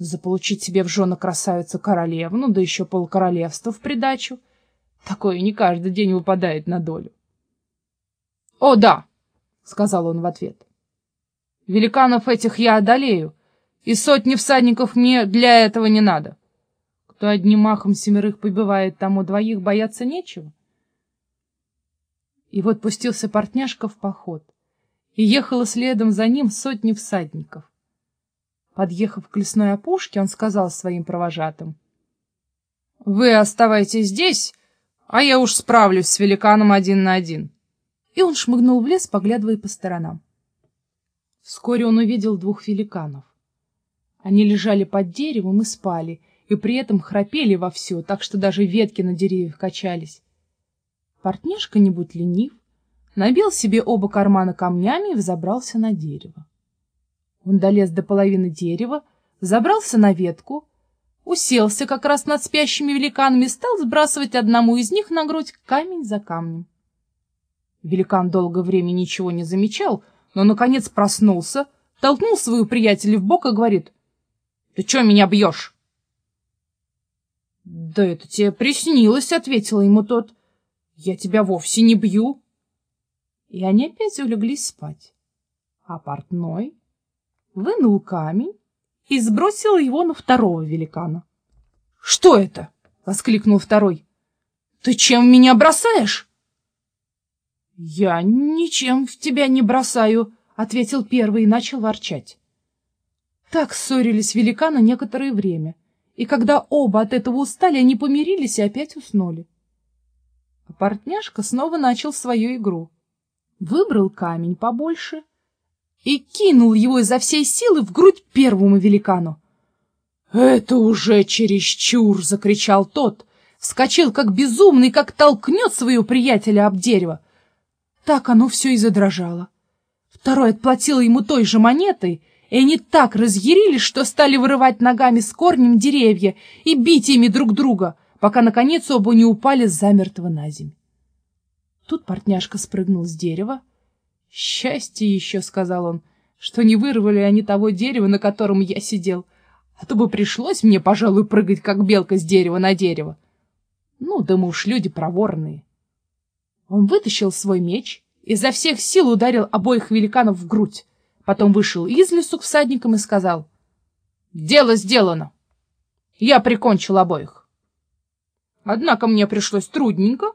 Заполучить себе в жены красавицу королевну, да еще полкоролевства в придачу. Такое не каждый день выпадает на долю. — О, да, — сказал он в ответ. — Великанов этих я одолею, и сотни всадников мне для этого не надо. Кто одним махом семерых побивает, тому двоих бояться нечего. И вот пустился портняшка в поход, и ехало следом за ним сотни всадников. Подъехав к лесной опушке, он сказал своим провожатым. — Вы оставайтесь здесь, а я уж справлюсь с великаном один на один. И он шмыгнул в лес, поглядывая по сторонам. Вскоре он увидел двух великанов. Они лежали под деревом и спали, и при этом храпели вовсю, так что даже ветки на деревьях качались. Портнишка, не будь ленив, набил себе оба кармана камнями и взобрался на дерево. Он долез до половины дерева, забрался на ветку, уселся как раз над спящими великанами и стал сбрасывать одному из них на грудь камень за камнем. Великан долгое время ничего не замечал, но, наконец, проснулся, толкнул свою приятеля в бок и говорит, «Ты что меня бьешь?» «Да это тебе приснилось», — ответил ему тот. «Я тебя вовсе не бью». И они опять улеглись спать. А портной вынул камень и сбросил его на второго великана. — Что это? — воскликнул второй. — Ты чем меня бросаешь? — Я ничем в тебя не бросаю, — ответил первый и начал ворчать. Так ссорились великаны некоторое время, и когда оба от этого устали, они помирились и опять уснули. А портняшка снова начал свою игру. Выбрал камень побольше и кинул его изо всей силы в грудь первому великану. «Это уже чересчур!» — закричал тот. Вскочил, как безумный, как толкнет своего приятеля об дерево. Так оно все и задрожало. Второй отплатил ему той же монетой, и они так разъярились, что стали вырывать ногами с корнем деревья и бить ими друг друга, пока, наконец, оба не упали замертво на землю. Тут портняшка спрыгнул с дерева. «Счастье еще», — сказал он, — «что не вырвали они того дерева, на котором я сидел, а то бы пришлось мне, пожалуй, прыгать, как белка с дерева на дерево. Ну, да мы уж люди проворные». Он вытащил свой меч, изо всех сил ударил обоих великанов в грудь. Потом вышел из лесу к всадникам и сказал, «Дело сделано. Я прикончил обоих. Однако мне пришлось трудненько.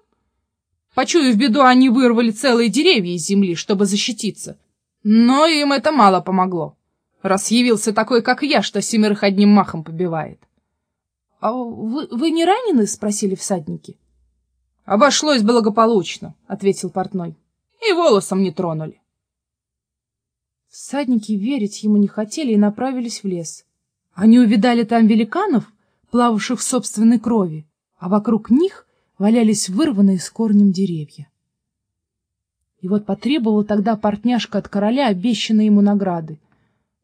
Почуяв беду, они вырвали целые деревья из земли, чтобы защититься. Но им это мало помогло, раз явился такой, как я, что семерых одним махом побивает». «А вы, вы не ранены?» — спросили всадники. «Обошлось благополучно», — ответил портной. «И волосом не тронули». Всадники верить ему не хотели и направились в лес. Они увидали там великанов, плававших в собственной крови, а вокруг них валялись вырванные с корнем деревья. И вот потребовал тогда портняшка от короля обещанной ему награды.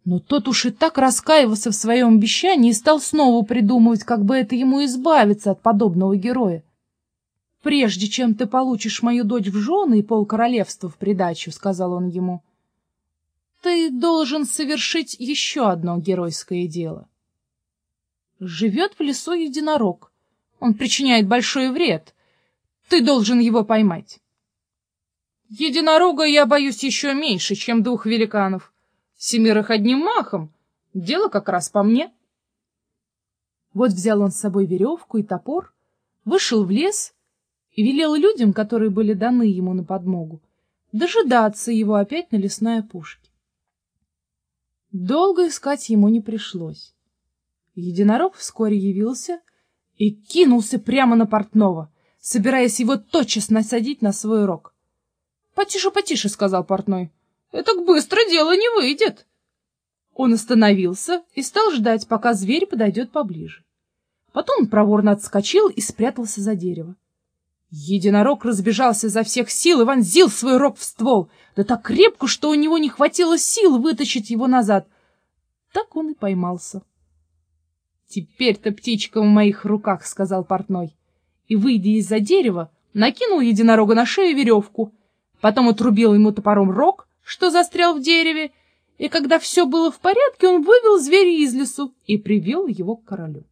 Но тот уж и так раскаивался в своем обещании и стал снова придумывать, как бы это ему избавиться от подобного героя. «Прежде чем ты получишь мою дочь в жены и полкоролевства в придачу», — сказал он ему, — ты должен совершить еще одно геройское дело. Живет в лесу единорог. Он причиняет большой вред. Ты должен его поймать. Единорога я боюсь еще меньше, чем двух великанов. Семерых одним махом. Дело как раз по мне. Вот взял он с собой веревку и топор, вышел в лес и велел людям, которые были даны ему на подмогу, дожидаться его опять на лесной опушке. Долго искать ему не пришлось. Единорог вскоре явился и кинулся прямо на портного, собираясь его тотчас насадить на свой рог. — Потише, потише, — сказал портной. — Это быстро дело не выйдет. Он остановился и стал ждать, пока зверь подойдет поближе. Потом он проворно отскочил и спрятался за дерево. Единорог разбежался изо всех сил и вонзил свой рог в ствол, да так крепко, что у него не хватило сил вытащить его назад. Так он и поймался. — Теперь-то птичка в моих руках, — сказал портной. И, выйдя из-за дерева, накинул единорога на шею веревку, потом отрубил ему топором рог, что застрял в дереве, и когда все было в порядке, он вывел зверя из лесу и привел его к королю.